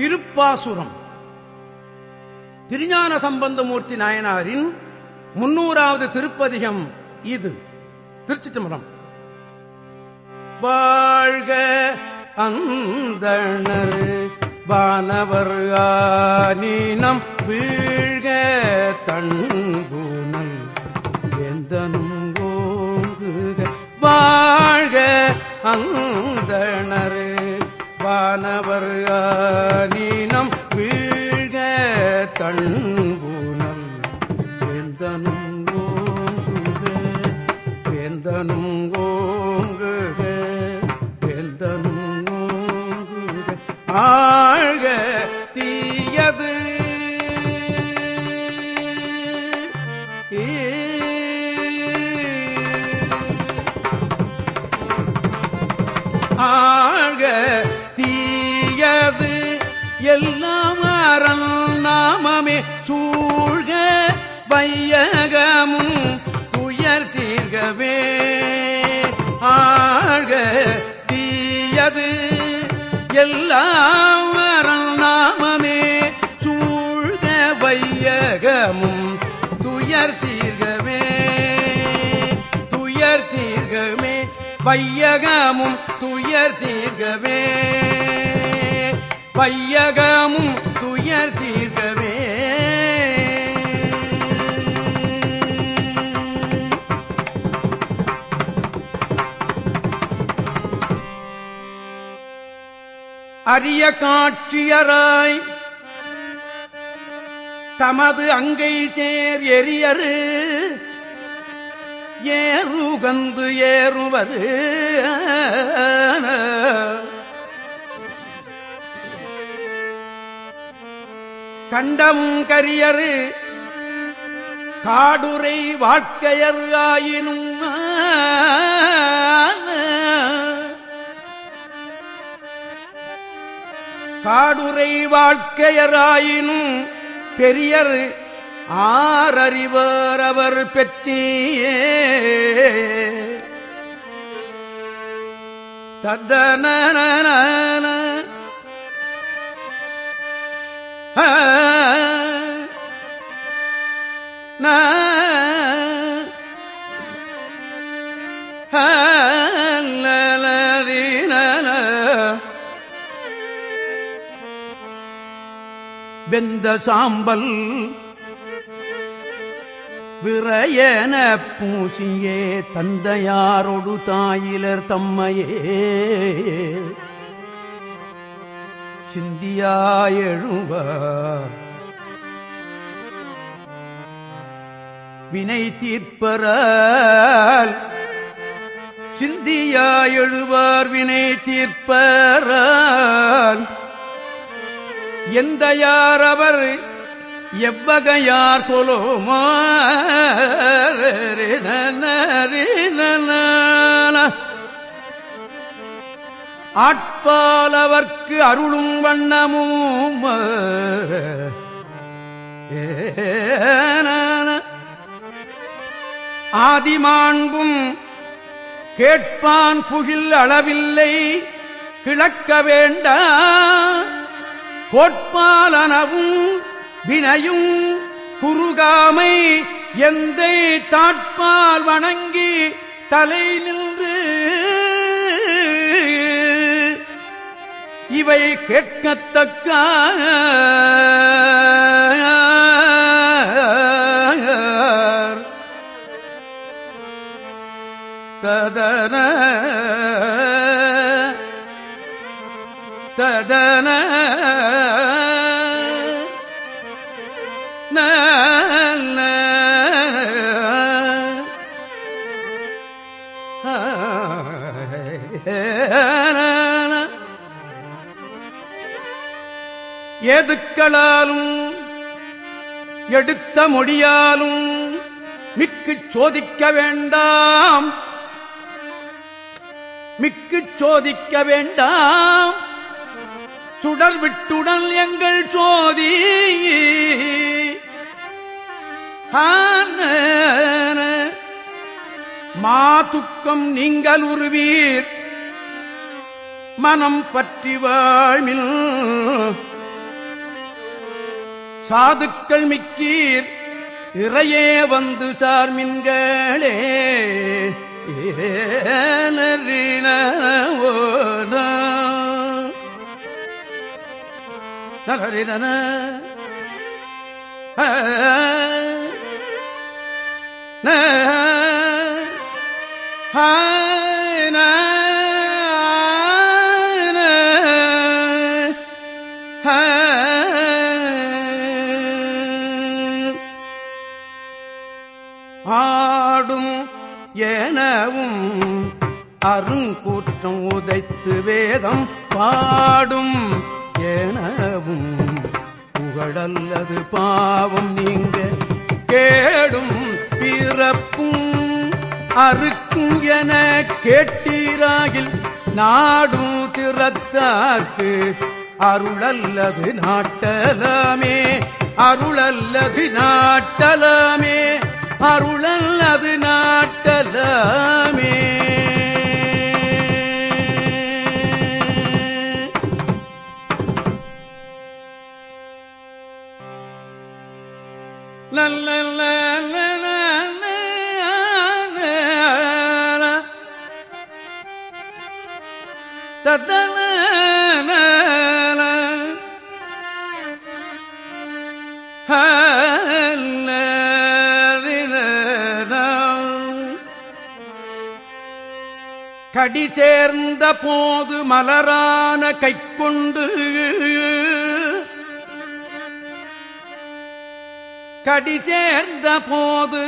திருப்பாசுரம். திருஞான சம்பந்தமூர்த்தி நாயனாரின் முன்னூறாவது திருப்பதிகம் இது. திருச்சி தம்பரம் வாழ்க அந்தணர் வானவர் ஆனீனம் எல்லாம் நாமமே சூழ்க வையகமும் துயர் தீர்கமே. துயர் தீர்கமே. வையகமும் துயர் தீர்கமே. வையகமும் துயர் தீர்கவே அரிய காட்சியராய். தமது அங்கை சேர் எரியரு. ஏறுகந்து ஏறுவது கண்டமும் கரியரு. காடுரை வாழ்க்கையர் ஆயினும் காடுரை வாழ்க்கையராயினும் பெரியர் ஆறறிவர் அவர் பெற்றியே. தத்தன வெந்த சாம்பல் விரையன பூசியே தந்தையாரொடு தாயிலர் தம்மையே. சிந்தியாயெழுவார் வினை தீர்ப்பரால் சிந்தியாயெழுவார் வினை தீர்ப்பரால் எந்த யார் அவர் எவ்வகையார் கொலோமோ ஆட்பாலவர்க்கு அருளும் வண்ணமும் ஆதிமாண்பும் கேட்பான் புகில் அளவில்லை கிழக்க வேண்டாம் கோட்பாலனவும் வினையும் குறுகாமை எந்தை தாட்பால் வணங்கி தலை நின்று இவை கேட்கத்தக்க ஏதுக்களாலும் எடுத்த மொழியாலும் மிக்கு சோதிக்க வேண்டாம். மிக்கு சோதிக்க வேண்டாம். சுடர் விட்டுடல் எங்கள் சோதி மாதுக்கம் நீங்கள் உருவீர். மனம் பற்றி வாழ்மில் சாதுக்கள் மிக்கீர் இறையே வந்து சார்மின்களே ஏனறின ஓனா எனவும் அருங்கூற்றம் உதைத்து வேதம் பாடும் எனவும் புகழல்லது பாவம் நீங்க கேடும் பிறப்பும் அறுக்கும் என கேட்டீராகில் நாடும் திறத்தார்க்கு அருளல்லது நாட்டலமே அருளல்லது நாட்டலமே அருளல் நாட்டலாமே நல்ல தத்தன கடி சேர்ந்த போது மலரான கைக்கொண்டு கடி சேர்ந்த போது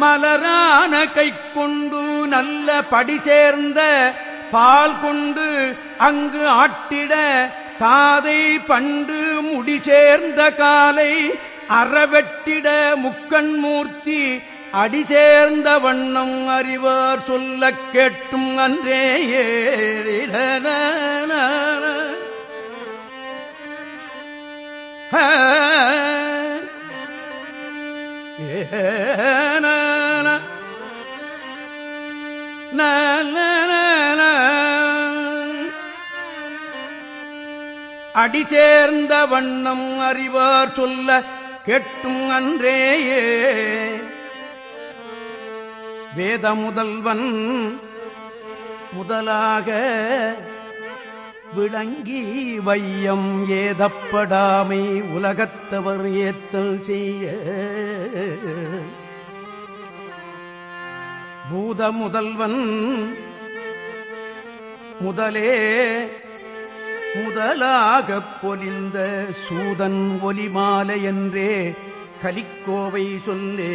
மலரான கைக்கொண்டு நல்ல படி சேர்ந்த பால் கொண்டு அங்கு ஆட்டிட தாதை பண்டு முடி சேர்ந்த காலை அறவெட்டிட முக்கண் மூர்த்தி அடி சேர்ந்த வண்ணம் அறிவார் சொல்ல கேட்டும் அன்றே ஏறிடன ஏன அடி சேர்ந்த வண்ணம் அறிவார் சொல்ல கெட்டும் அன்றேயே வேத முதல்வன் முதலாக விளங்கி வையம் ஏதப்படாமை உலகத்தவர் ஏத்தல் செய்ய. பூத முதல்வன் முதலே முதலாகப் பொலிந்த சூதன் ஒலிமாலை என்றே கலிக்கோவை சொல்லே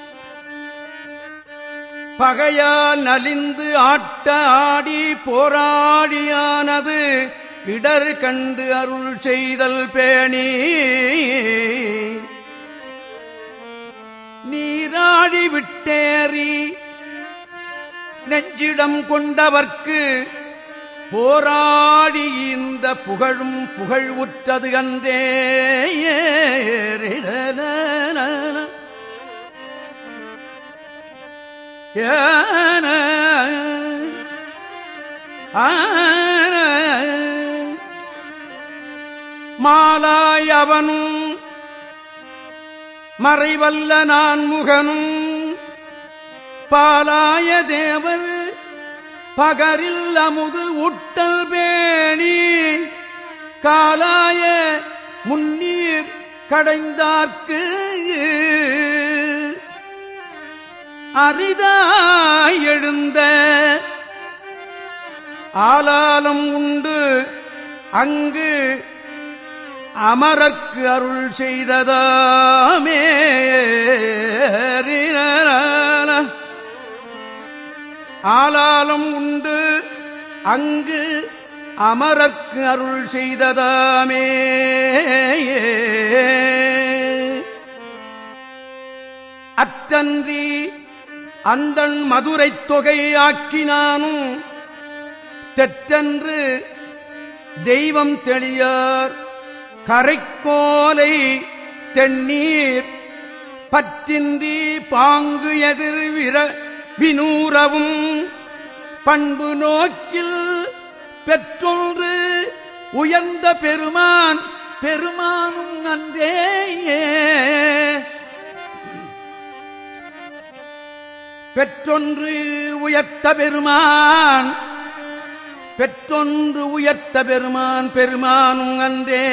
பகையால் நலிந்து ஆட்ட ஆடி போராடியானது இடர் கண்டு அருள் செய்தல் பேணி நீராடி விட்டேறி நெஞ்சிடம் கொண்டவர்க்கு போராடி இந்த புகழும் புகழ் உற்றது அன்றே மாலாய் அவனும் மறைவல்ல நான் முகனும் பாலாய தேவர் பகரில் அமுது உட்டல் பேணி காலாய முன்னீர் கடைந்தார்க்கு அரிதாய் எழுந்த ஆலாலம் உண்டு. அங்கு அமரர்க்கு அருள் செய்ததாமே ஆலாலம் உண்டு. அங்கு அமரர்க்கு அருள் செய்ததாமே அற்றன்றி அந்தன் மதுரைத் தொகை ஆக்கினானும். தெற்றன்று தெய்வம் தெளியார். கரைக்கோலை தென்னீர் பற்றின்றி பாங்கு எதிர் விர வினூரவும் பண்பு நோக்கில் பெற்றொன்று உயர்ந்த பெருமான். பெருமானும் அன்றேயே. பெற்றொன்று உயர்த்த பெருமான் பெற்றொன்று உயர்த்த பெருமான் பெருமானும் அன்றே.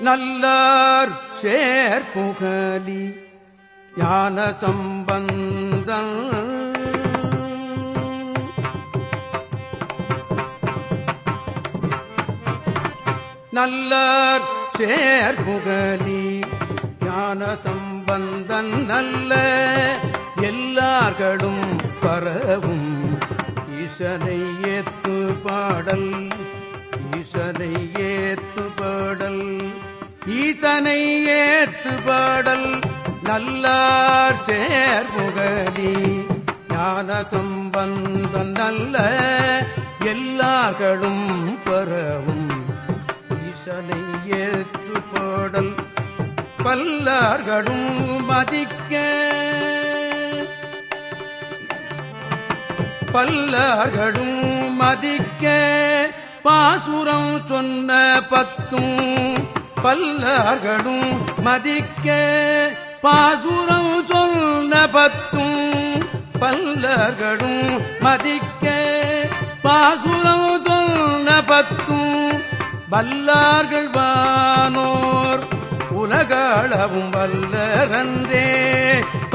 நல்லார் சேர்புகலி ஞான சம்பந்தன் நல்லார் சேர்புகலி ஞான சம்பந்தன் நல்ல எல்லார்களும் பரவும். ஈசனை ஏத்து பாடல் ஈசனை ஏத்து பாடல் ஈசனை ஏத்து பாடல் நல்லார் சேர்முகலி. ஞான சம்பந்தன் நல்ல எல்லார்களும் பரவும். ஈசனை ஏற்று பாடல் பல்லார்களும் மதிக்க. பல்லார்களும் மதிக்க. பாசுரம் சொன்ன பத்தும் பல்லார்களும் மதிக்க. பாசுரம் சொன்ன பத்தும் பல்லர்களும் மதிக்க. பாசுரம் சொன்ன பத்தும் வல்லார்கள் வானோர் உலகளவும் வல்லரன்றே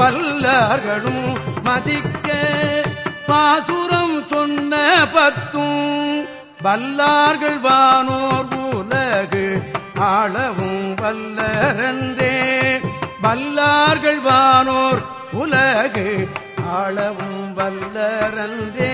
பல்லார்களும் மதிக்க பாசுரம் சொன்ன பத்தும் வல்லார்கள் வானோர் உலகு ஆளவும் வல்லரன்றே வல்லார்கள் வானோர் உலகு ஆளவும் வல்லரன்றே.